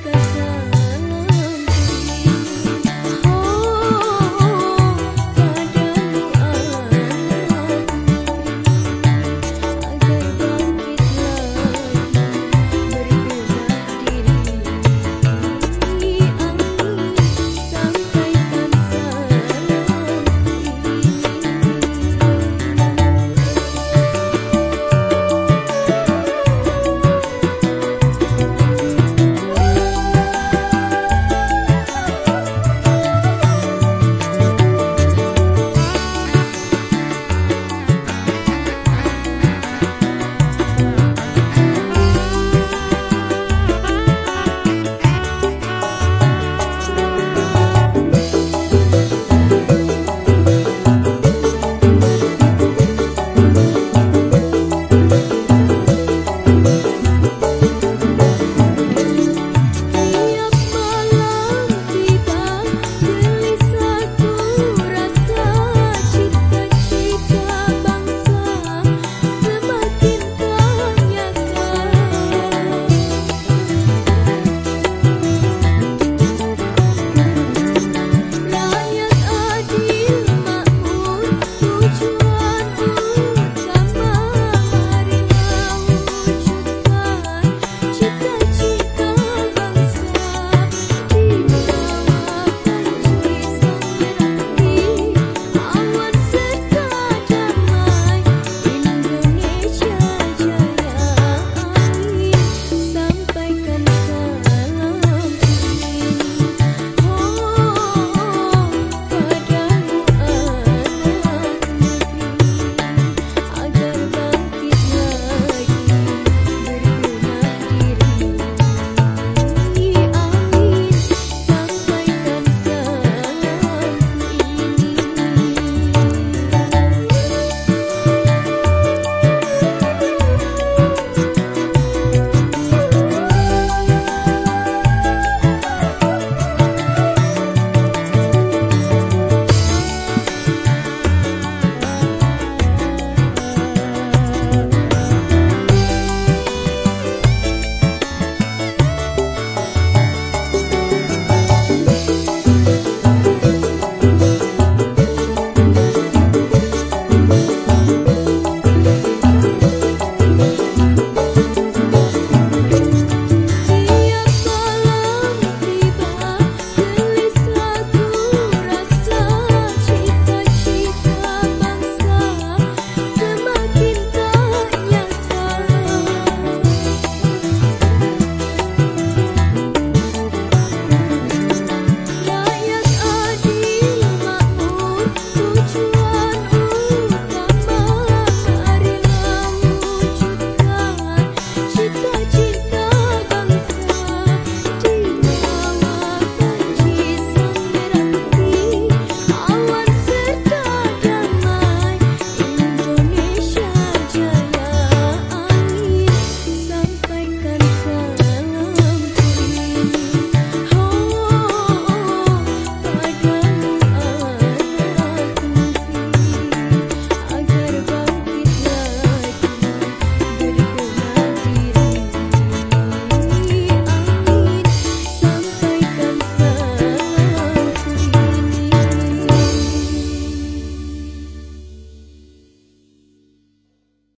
kasih